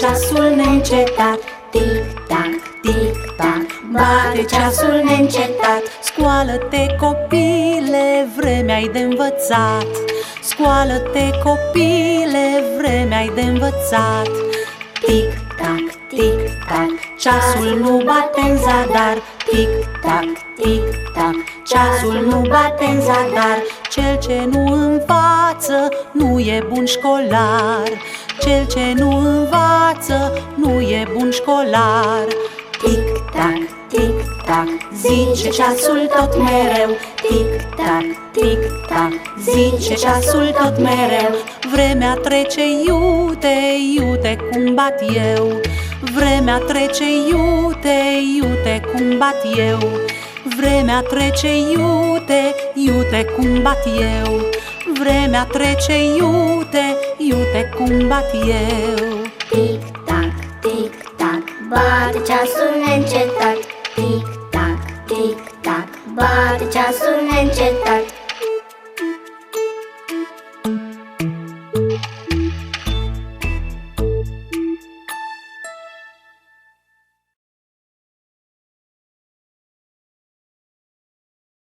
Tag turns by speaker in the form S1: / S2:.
S1: ceasul neîncetat Tic-tac, tic-tac, bate ceasul neîncetat
S2: Scoală-te copile, vremea-i de învățat. Scoală-te copile, vremea-i de învățat.
S1: Tic-tac, tic-tac, ceasul nu bate în zadar. Tic-tac, tic-tac, ceasul nu bate în zadar.
S2: Cel ce nu învață nu e bun școlar Cel ce nu învață nu e bun școlar.
S1: Tic-tac, tic-tac, zice ceasul tot mereu. Tic-tac, tic-tac, zice ceasul tot mereu.
S2: Vremea trece, iute, iute cum bat eu. Vremea trece, iute, iute cum bat eu. Vremea trece, iute, iute cum bat eu Vremea trece, iute, iute cum bat eu.
S1: Tic-tac, tic-tac, bate ceasul neîncetat. Tic-tac, tic-tac, bate ceasul neîncetat